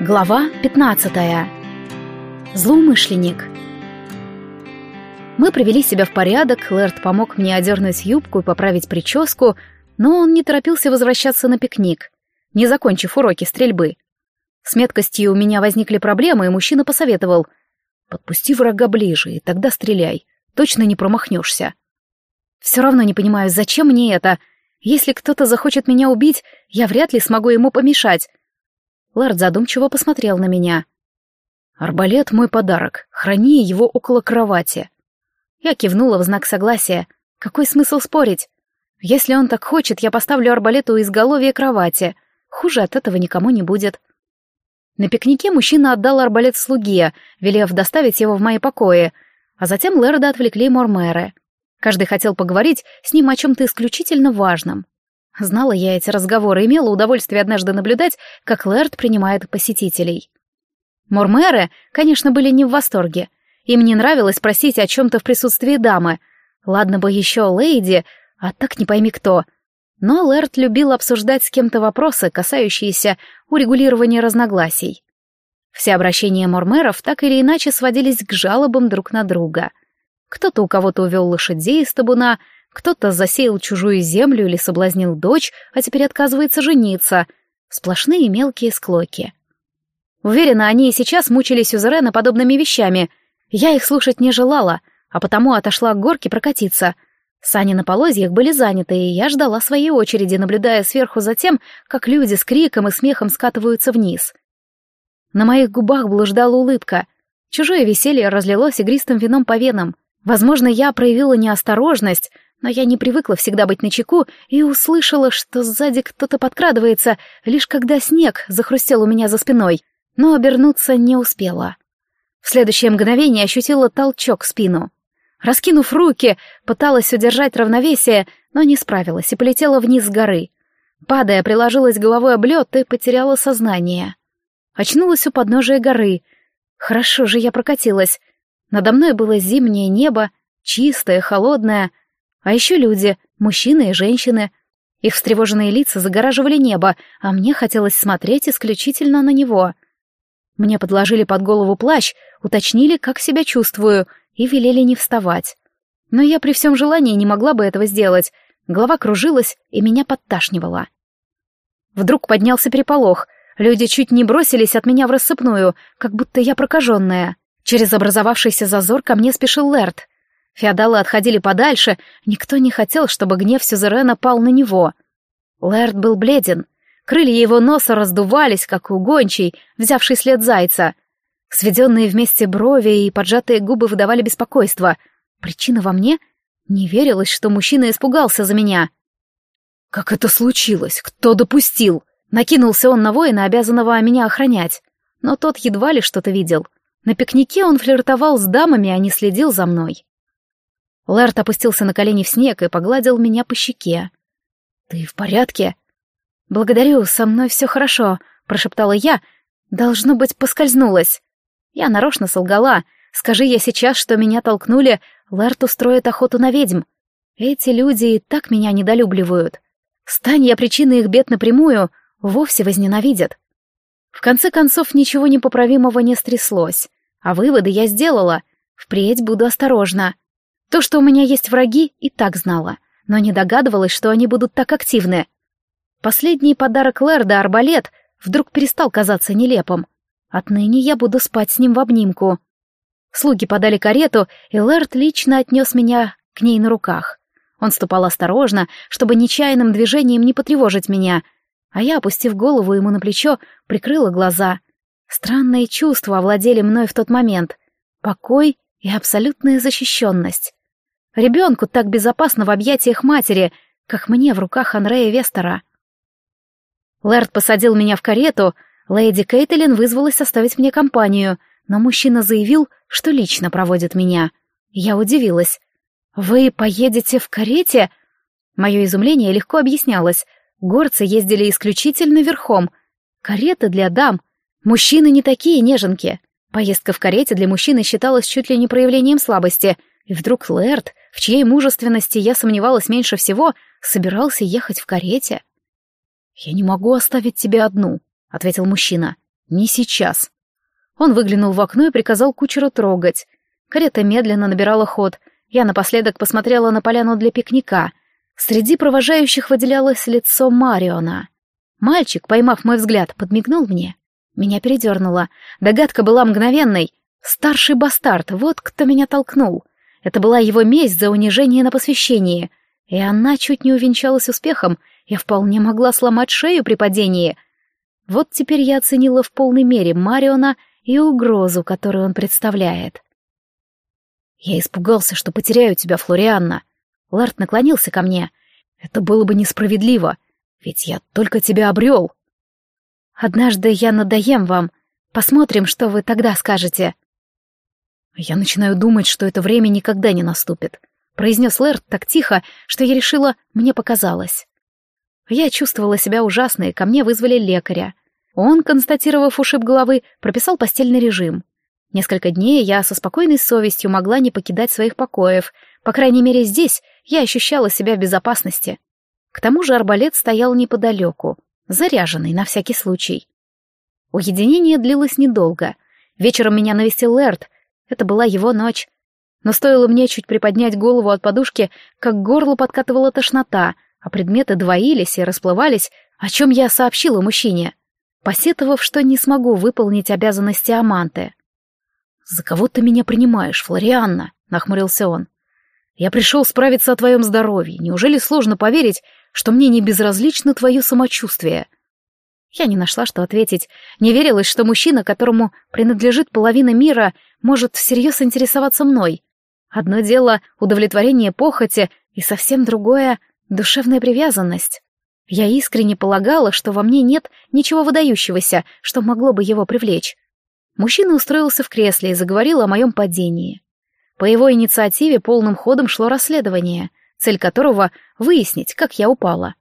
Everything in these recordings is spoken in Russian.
Глава 15. Злоумышленник. Мы привели себя в порядок, Лэрд помог мне одернуть юбку и поправить прическу, но он не торопился возвращаться на пикник, не закончив уроки стрельбы. С меткостью у меня возникли проблемы, и мужчина посоветовал «Подпусти врага ближе, и тогда стреляй, точно не промахнешься». Все равно не понимаю, зачем мне это. Если кто-то захочет меня убить, я вряд ли смогу ему помешать, Лэрд задумчиво посмотрел на меня. «Арбалет — мой подарок. Храни его около кровати». Я кивнула в знак согласия. Какой смысл спорить? Если он так хочет, я поставлю арбалет у изголовья кровати. Хуже от этого никому не будет. На пикнике мужчина отдал арбалет слуге, велев доставить его в мои покои, а затем Лэрда отвлекли Мормеры. Каждый хотел поговорить с ним о чем-то исключительно важном. Знала я эти разговоры, имела удовольствие однажды наблюдать, как Лэрд принимает посетителей. Мормеры, конечно, были не в восторге. Им не нравилось просить о чем-то в присутствии дамы. Ладно бы еще лейди, а так не пойми кто. Но Лэрд любил обсуждать с кем-то вопросы, касающиеся урегулирования разногласий. Все обращения мормеров так или иначе сводились к жалобам друг на друга. Кто-то у кого-то увел лошадей из табуна, кто-то засеял чужую землю или соблазнил дочь, а теперь отказывается жениться. Сплошные мелкие склоки. Уверена, они и сейчас мучились у Зерена подобными вещами. Я их слушать не желала, а потому отошла к горке прокатиться. Сани на полозьях были заняты, и я ждала своей очереди, наблюдая сверху за тем, как люди с криком и смехом скатываются вниз. На моих губах блуждала улыбка. Чужое веселье разлилось игристым вином по венам. Возможно, я проявила неосторожность, но я не привыкла всегда быть начеку и услышала, что сзади кто-то подкрадывается, лишь когда снег захрустел у меня за спиной, но обернуться не успела. В следующее мгновение ощутила толчок в спину. Раскинув руки, пыталась удержать равновесие, но не справилась и полетела вниз с горы. Падая, приложилась головой об лед и потеряла сознание. Очнулась у подножия горы. Хорошо же я прокатилась. Надо мной было зимнее небо, чистое, холодное, а еще люди, мужчины и женщины. Их встревоженные лица загораживали небо, а мне хотелось смотреть исключительно на него. Мне подложили под голову плащ, уточнили, как себя чувствую, и велели не вставать. Но я при всем желании не могла бы этого сделать. Голова кружилась, и меня подташнивало. Вдруг поднялся переполох. Люди чуть не бросились от меня в рассыпную, как будто я прокаженная. Через образовавшийся зазор ко мне спешил Лерт. Феодалы отходили подальше, никто не хотел, чтобы гнев Сюзерена пал на него. Лэрд был бледен, крылья его носа раздувались, как у гончей, взявший след зайца. Сведенные вместе брови и поджатые губы выдавали беспокойство. Причина во мне? Не верилось, что мужчина испугался за меня. «Как это случилось? Кто допустил?» Накинулся он на воина, обязанного меня охранять. Но тот едва ли что-то видел. На пикнике он флиртовал с дамами, а не следил за мной. Лэрт опустился на колени в снег и погладил меня по щеке. «Ты в порядке?» «Благодарю, со мной все хорошо», — прошептала я. «Должно быть, поскользнулась». Я нарочно солгала. Скажи я сейчас, что меня толкнули, Лэрт устроит охоту на ведьм. Эти люди и так меня недолюбливают. Стань я причиной их бед напрямую, вовсе возненавидят. В конце концов, ничего непоправимого не стряслось. А выводы я сделала. Впредь буду осторожна. То, что у меня есть враги, и так знала, но не догадывалась, что они будут так активны. Последний подарок Лерда, арбалет, вдруг перестал казаться нелепым. Отныне я буду спать с ним в обнимку. Слуги подали карету, и Лэрд лично отнес меня к ней на руках. Он ступал осторожно, чтобы нечаянным движением не потревожить меня, а я, опустив голову ему на плечо, прикрыла глаза. Странные чувства овладели мной в тот момент. Покой и абсолютная защищенность. Ребенку так безопасно в объятиях матери, как мне в руках Андрея Вестера. Лэрд посадил меня в карету, леди Кейтлин вызвалась составить мне компанию, но мужчина заявил, что лично проводит меня. Я удивилась. «Вы поедете в карете?» Мое изумление легко объяснялось. Горцы ездили исключительно верхом. Кареты для дам. Мужчины не такие неженки. Поездка в карете для мужчины считалась чуть ли не проявлением слабости — и вдруг Лэрд, в чьей мужественности я сомневалась меньше всего, собирался ехать в карете. «Я не могу оставить тебя одну», — ответил мужчина. Не сейчас. Он выглянул в окно и приказал кучеру трогать. Карета медленно набирала ход. Я напоследок посмотрела на поляну для пикника. Среди провожающих выделялось лицо Мариона. Мальчик, поймав мой взгляд, подмигнул мне. Меня передернуло. Догадка была мгновенной. Старший бастард, вот кто меня толкнул. Это была его месть за унижение на посвящении. И она чуть не увенчалась успехом. Я вполне могла сломать шею при падении. Вот теперь я оценила в полной мере Мариона и угрозу, которую он представляет. «Я испугался, что потеряю тебя, Флорианна». Ларт наклонился ко мне. «Это было бы несправедливо, ведь я только тебя обрел». «Однажды я надоем вам. Посмотрим, что вы тогда скажете». «Я начинаю думать, что это время никогда не наступит», — произнес Лэрд так тихо, что я решила, мне показалось. Я чувствовала себя ужасно, и ко мне вызвали лекаря. Он, констатировав ушиб головы, прописал постельный режим. Несколько дней я со спокойной совестью могла не покидать своих покоев. По крайней мере, здесь я ощущала себя в безопасности. К тому же арбалет стоял неподалеку, заряженный на всякий случай. Уединение длилось недолго. Вечером меня навестил Эрт. Это была его ночь. Но стоило мне чуть приподнять голову от подушки, как к горлу подкатывала тошнота, а предметы двоились и расплывались, о чем я сообщила мужчине, посетовав, что не смогу выполнить обязанности Аманты. «За кого ты меня принимаешь, Флорианна?» — нахмурился он. «Я пришел справиться о твоем здоровье. Неужели сложно поверить, что мне не безразлично твое самочувствие?» Я не нашла, что ответить. Не верилось, что мужчина, которому принадлежит половина мира, может всерьез интересоваться мной. Одно дело — удовлетворение похоти, и совсем другое — душевная привязанность. Я искренне полагала, что во мне нет ничего выдающегося, что могло бы его привлечь. Мужчина устроился в кресле и заговорил о моем падении. По его инициативе полным ходом шло расследование, цель которого — выяснить, как я упала.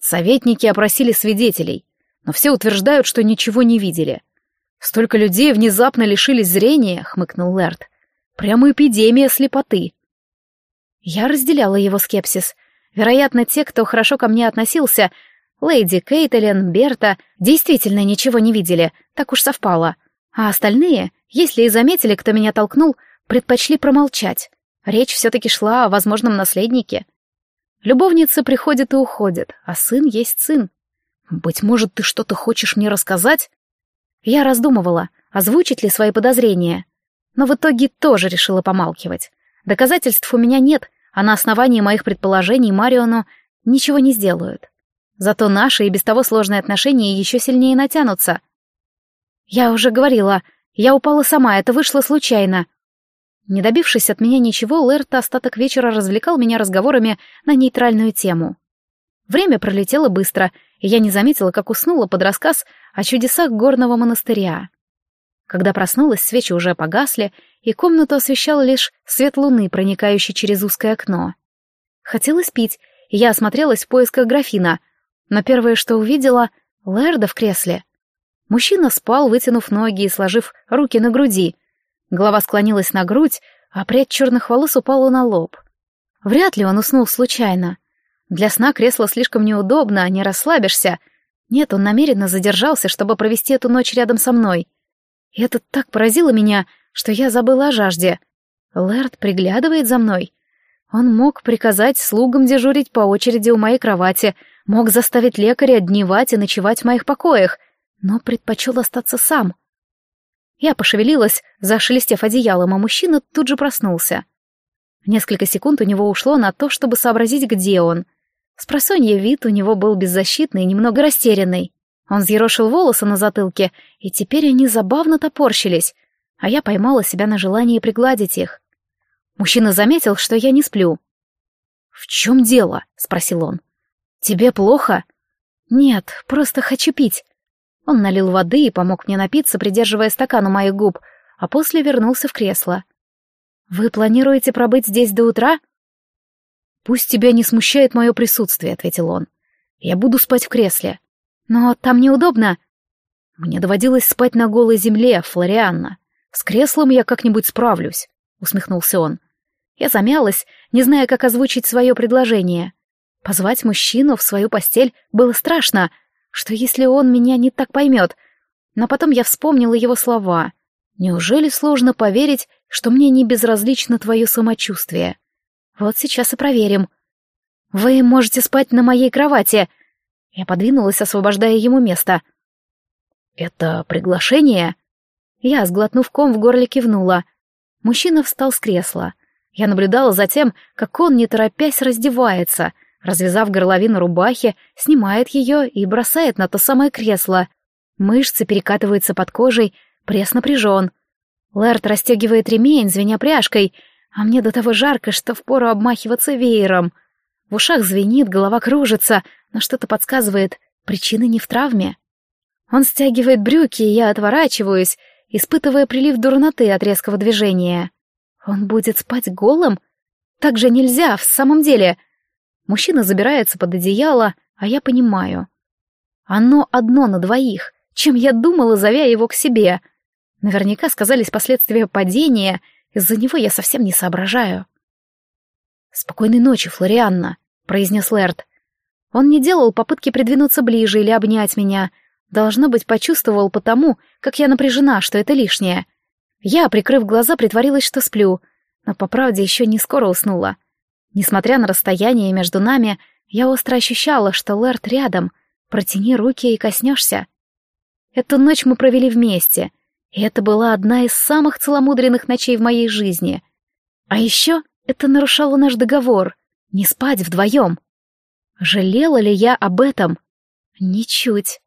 Советники опросили свидетелей, но все утверждают, что ничего не видели. «Столько людей внезапно лишились зрения», — хмыкнул Лэрд. «Прямо эпидемия слепоты». Я разделяла его скепсис. Вероятно, те, кто хорошо ко мне относился, леди Кейтлин, Берта, действительно ничего не видели, так уж совпало. А остальные, если и заметили, кто меня толкнул, предпочли промолчать. Речь все-таки шла о возможном наследнике. Любовницы приходят и уходят, а сын есть сын. Быть может, ты что-то хочешь мне рассказать? Я раздумывала, озвучить ли свои подозрения. Но в итоге тоже решила помалкивать. Доказательств у меня нет, а на основании моих предположений Мариону ничего не сделают. Зато наши и без того сложные отношения еще сильнее натянутся. «Я уже говорила, я упала сама, это вышло случайно». Не добившись от меня ничего, Лэрт остаток вечера развлекал меня разговорами на нейтральную тему. Время пролетело быстро, и я не заметила, как уснула под рассказ о чудесах горного монастыря. Когда проснулась, свечи уже погасли, и комнату освещал лишь свет луны, проникающий через узкое окно. Хотелось пить, и я осмотрелась в поисках графина, но первое, что увидела — Лэрда в кресле. Мужчина спал, вытянув ноги и сложив руки на груди. Голова склонилась на грудь, а прядь черных волос упала на лоб. Вряд ли он уснул случайно. Для сна кресло слишком неудобно, не расслабишься. Нет, он намеренно задержался, чтобы провести эту ночь рядом со мной. И это так поразило меня, что я забыла о жажде. Лэрд приглядывает за мной. Он мог приказать слугам дежурить по очереди у моей кровати, мог заставить лекаря дневать и ночевать в моих покоях — но предпочел остаться сам. Я пошевелилась, зашелестев одеялом, а мужчина тут же проснулся. Несколько секунд у него ушло на то, чтобы сообразить, где он. Спросонья вид у него был беззащитный, немного растерянный. Он взъерошил волосы на затылке, и теперь они забавно топорщились, а я поймала себя на желании пригладить их. Мужчина заметил, что я не сплю. «В чем дело?» — спросил он. «Тебе плохо?» «Нет, просто хочу пить. Он налил воды и помог мне напиться, придерживая стакан у моих губ, а после вернулся в кресло. «Вы планируете пробыть здесь до утра?» «Пусть тебя не смущает мое присутствие», — ответил он. «Я буду спать в кресле». «Но там неудобно». «Мне доводилось спать на голой земле, Флорианна. С креслом я как-нибудь справлюсь», — усмехнулся он. Я замялась, не зная, как озвучить свое предложение. Позвать мужчину в свою постель было страшно, что если он меня не так поймет? Но потом я вспомнила его слова. Неужели сложно поверить, что мне не безразлично твое самочувствие? Вот сейчас и проверим. Вы можете спать на моей кровати. Я подвинулась, освобождая ему место. Это приглашение? Я, сглотнув ком, в горле кивнула. Мужчина встал с кресла. Я наблюдала за тем, как он, не торопясь, раздевается, развязав горловину рубахи, снимает ее и бросает на то самое кресло. Мышцы перекатываются под кожей, пресс напряжен. Лэрт расстегивает ремень, звеня пряжкой, а мне до того жарко, что впору обмахиваться веером. В ушах звенит, голова кружится, но что-то подсказывает, причина не в травме. Он стягивает брюки, и я отворачиваюсь, испытывая прилив дурноты от резкого движения. Он будет спать голым? Так же нельзя, в самом деле. Мужчина забирается под одеяло, а я понимаю. Оно одно на двоих, чем я думала, зовя его к себе. Наверняка сказались последствия падения, из-за него я совсем не соображаю. «Спокойной ночи, Флорианна», — произнес Лэрд. Он не делал попытки придвинуться ближе или обнять меня. Должно быть, почувствовал потому, как я напряжена, что это лишнее. Я, прикрыв глаза, притворилась, что сплю, но, по правде, еще не скоро уснула. Несмотря на расстояние между нами, я остро ощущала, что Лэрд рядом. Протяни руки и коснешься. Эту ночь мы провели вместе, и это была одна из самых целомудренных ночей в моей жизни. А еще это нарушало наш договор — не спать вдвоем. Жалела ли я об этом? Ничуть.